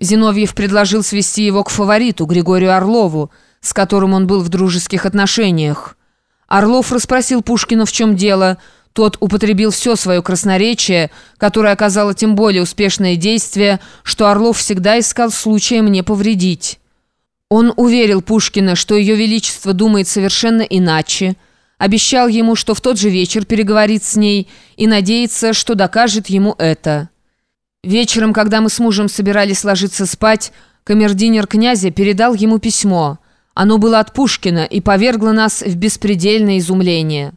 Зиновьев предложил свести его к фавориту, Григорию Орлову, с которым он был в дружеских отношениях. Орлов расспросил Пушкина, в чем дело. Тот употребил все свое красноречие, которое оказало тем более успешное действие, что Орлов всегда искал случая мне повредить. Он уверил Пушкина, что Ее Величество думает совершенно иначе, обещал ему, что в тот же вечер переговорит с ней и надеется, что докажет ему это. Вечером, когда мы с мужем собирались ложиться спать, камердинер князя передал ему письмо. Оно было от Пушкина и повергло нас в беспредельное изумление.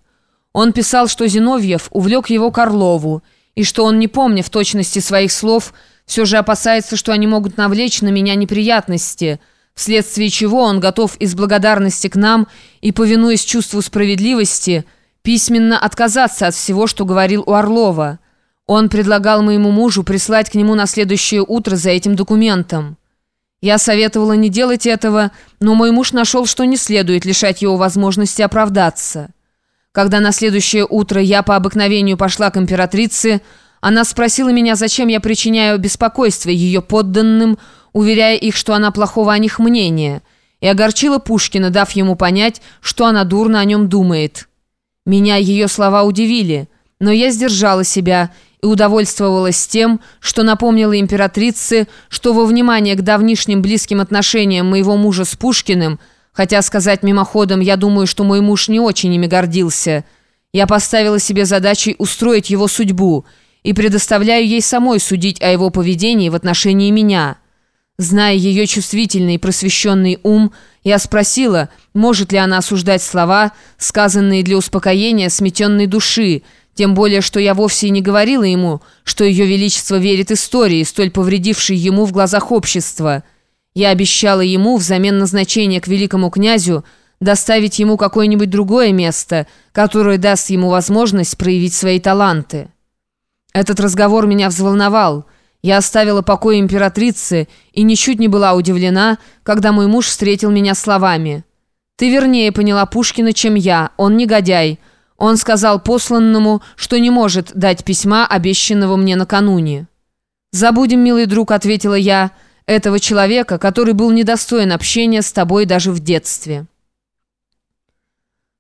Он писал, что Зиновьев увлек его к Орлову, и что он, не помня в точности своих слов, все же опасается, что они могут навлечь на меня неприятности, вследствие чего он готов из благодарности к нам и, повинуясь чувству справедливости, письменно отказаться от всего, что говорил у Орлова. Он предлагал моему мужу прислать к нему на следующее утро за этим документом. Я советовала не делать этого, но мой муж нашел, что не следует лишать его возможности оправдаться. Когда на следующее утро я по обыкновению пошла к императрице, она спросила меня, зачем я причиняю беспокойство ее подданным, уверяя их, что она плохого о них мнения, и огорчила Пушкина, дав ему понять, что она дурно о нем думает. Меня ее слова удивили, но я сдержала себя и удовольствовалась тем, что напомнила императрице, что во внимание к давнишним близким отношениям моего мужа с Пушкиным, хотя сказать мимоходом, я думаю, что мой муж не очень ими гордился, я поставила себе задачей устроить его судьбу и предоставляю ей самой судить о его поведении в отношении меня. Зная ее чувствительный и просвещенный ум, я спросила, может ли она осуждать слова, сказанные для успокоения сметенной души, тем более, что я вовсе и не говорила ему, что Ее Величество верит истории, столь повредившей ему в глазах общества. Я обещала ему, взамен назначения к великому князю, доставить ему какое-нибудь другое место, которое даст ему возможность проявить свои таланты. Этот разговор меня взволновал. Я оставила покой императрицы и ничуть не была удивлена, когда мой муж встретил меня словами. «Ты вернее поняла Пушкина, чем я. Он негодяй». Он сказал посланному, что не может дать письма, обещанного мне накануне. «Забудем, милый друг», — ответила я, — «этого человека, который был недостоин общения с тобой даже в детстве».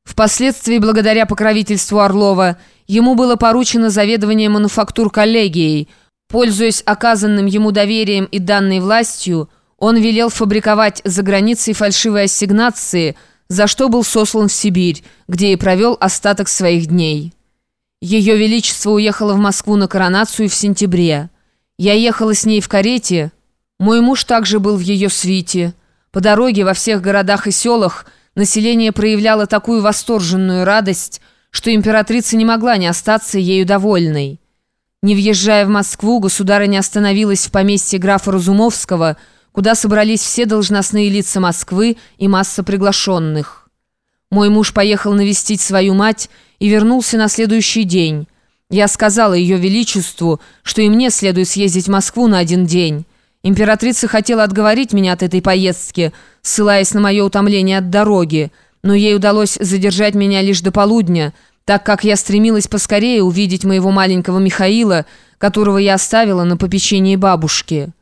Впоследствии, благодаря покровительству Орлова, ему было поручено заведование мануфактур коллегией. Пользуясь оказанным ему доверием и данной властью, он велел фабриковать за границей фальшивые ассигнации – за что был сослан в Сибирь, где и провел остаток своих дней. Ее Величество уехало в Москву на коронацию в сентябре. Я ехала с ней в карете. Мой муж также был в ее свите. По дороге во всех городах и селах население проявляло такую восторженную радость, что императрица не могла не остаться ею довольной. Не въезжая в Москву, государыня остановилась в поместье графа Разумовского – куда собрались все должностные лица Москвы и масса приглашенных. Мой муж поехал навестить свою мать и вернулся на следующий день. Я сказала ее величеству, что и мне следует съездить в Москву на один день. Императрица хотела отговорить меня от этой поездки, ссылаясь на мое утомление от дороги, но ей удалось задержать меня лишь до полудня, так как я стремилась поскорее увидеть моего маленького Михаила, которого я оставила на попечении бабушки».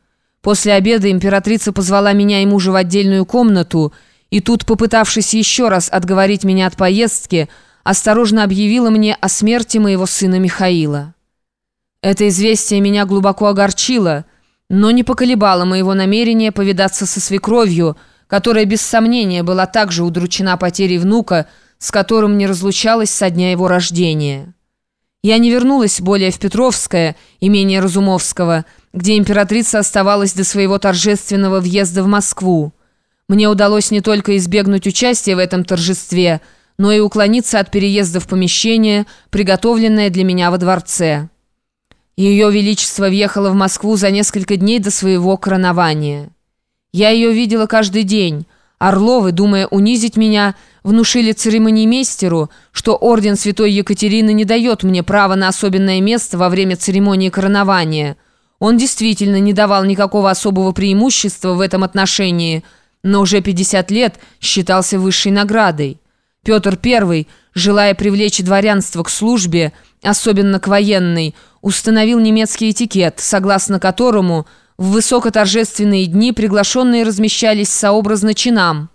После обеда императрица позвала меня и мужа в отдельную комнату, и тут, попытавшись еще раз отговорить меня от поездки, осторожно объявила мне о смерти моего сына Михаила. Это известие меня глубоко огорчило, но не поколебало моего намерения повидаться со свекровью, которая без сомнения была также удручена потерей внука, с которым не разлучалась со дня его рождения. Я не вернулась более в Петровское, имение Разумовского, где императрица оставалась до своего торжественного въезда в Москву. Мне удалось не только избегнуть участия в этом торжестве, но и уклониться от переезда в помещение, приготовленное для меня во дворце. Ее Величество въехало в Москву за несколько дней до своего коронования. Я ее видела каждый день – Орловы, думая унизить меня, внушили церемониймейстеру, что орден Святой Екатерины не дает мне права на особенное место во время церемонии коронования. Он действительно не давал никакого особого преимущества в этом отношении, но уже 50 лет считался высшей наградой. Петр I, желая привлечь дворянство к службе, особенно к военной, установил немецкий этикет, согласно которому – В высокоторжественные дни приглашенные размещались сообразно чинам.